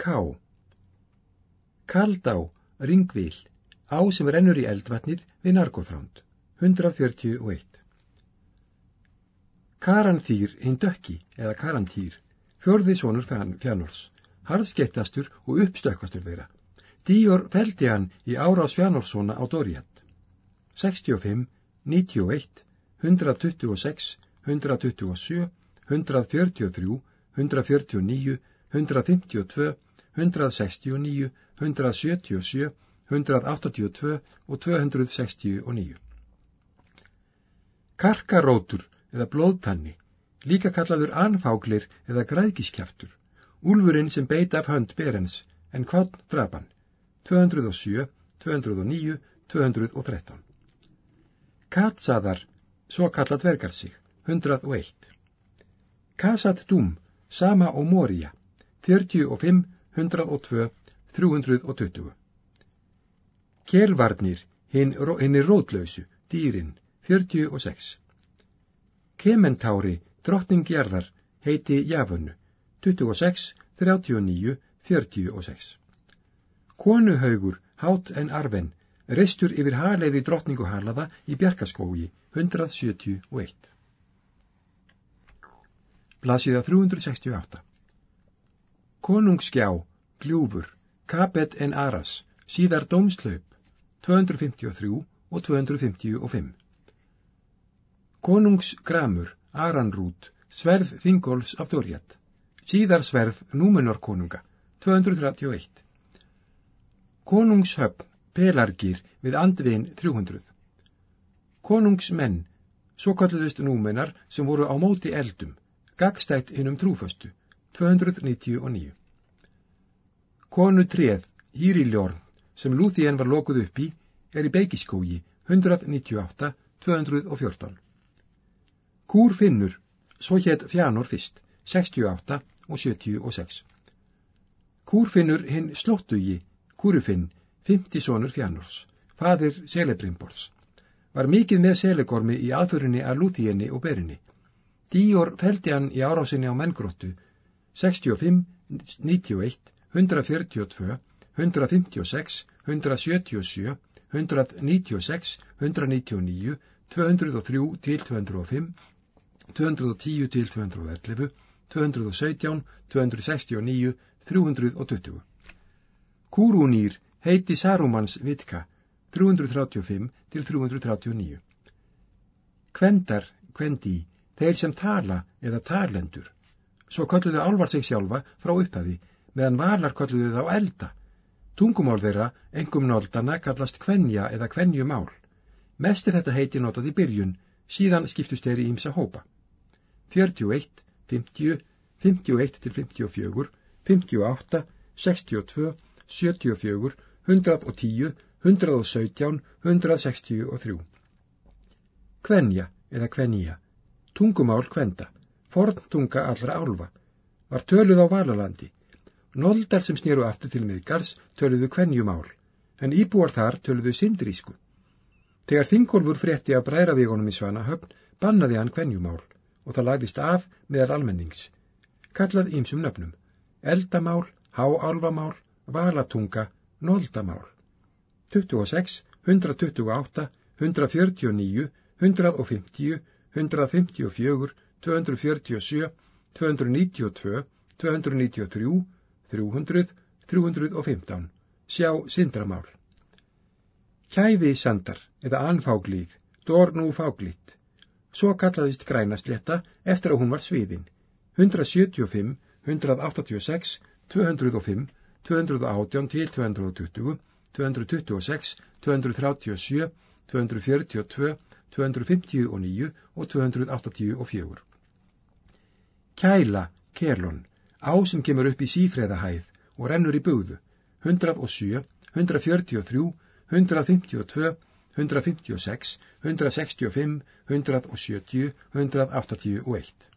K. Kaldá, ringvíl, á sem rennur í eldvatnið við Nargóþránd, 141. Karanþýr hinn dökki eða Karantýr, fjörði sonur Fjánors, harðskettastur og uppstökkastur þeirra. Díor feldi hann í árás Fjánórssona á Dóriat. 65, 91, 126, 127, 143, 149, 152, 169, 177, 182 og 269. Karkarótur eða blóðtanni, líka kallaður anfáglir eða græðgiskjaftur, úlfurinn sem beit af hönd berens en hvern drapan, 207, 209, 213. Katsaðar, svo kallað vergar sig, 101. Kasat Dúm, Sama og Moria, 45, 102, 320. Kjelvarnir, hinn er rótlausu, dýrin, 46. Kementári, drottningjarðar, heiti Javunnu, 26, 39, 46. Konuhaugur, hát en arven, reistur yfir haleiði drottningu halaða í Bjarkaskógi, 171. Blasiða 368. Konungsgjá, Gljúfur, Kapet en Aras, síðar Dómslaup, 253 og 255. Konungsgramur, Aranrút, Sverð Þingolfs af Dórjat, síðar Sverð Númenor konunga, 231. Konungshöfn, Pelargir við Andvin 300. Konungsmenn, svo kalluðust númenar sem voru á móti eldum, gagstætt hinnum trúföstu, 299. Konu treð, Hýriljórn, sem Lúþíen var lokuð upp í, er í beigiskógi, 198, 214. Kúr finnur, svo hétt fjánor fyrst, 68 og 76. Kúr finnur hinn slóttugi, Kúrufinn, 50 sonur fjánors, fadir Selebrimborðs, var mikið með selegormi í aðförinni að Lúþíenni og Berinni, Díor feldi hann í árásinni á menngróttu 65, 91, 142, 156, 177, 196, 199, 203 til 205, 210 til 211, 217, 269, 320. Kúrúnýr heiti Sarumans Vitka 335 til 339. Kvendar, kvendi þeir sem tala eða talendur. Svo kölluðu álvar sig sjálfa frá upphafi, meðan valar kölluðu þá elda. Tungumál þeirra, engum nóldana, kallast kvenja eða kvenjumál. Mest er þetta heiti notað í byrjun, síðan skiptust þeir í ímsa hópa. 41, 50, 51 til 54, 58, 62, 74, 110, 117, 163. Kvenja eða kvenja Tungumál kvenda, forntunga allra álfa, var töluð á Valalandi. Noldar sem snýru aftur til miðgars töluðu kvenjumál, en íbúar þar töluðu sindrísku. Þegar Þingolfur frétti af bræravíkonum í Svanahöfn, bannaði hann kvenjumál og það lagðist af meðal almennings. Kallað ímsum nöfnum, eldamál, háálfamál, valatunga, noldamál. 26, 128, 149, 150, 154, 247, 292, 293, 300, 315. Sjá syndramál. Kæði sandar eða anfáglíð, dór nú fáglitt. Svo kallaðist grænasletta eftir að hún var sviðin. 175, 186, 205, 218 til 220, 226, 237, 242, 259 og 284. Kæla, Kerlon, á sem kemur upp í sífreðahæð og rennur í búðu, 107, 143, 152, 156, 165, 170, 181.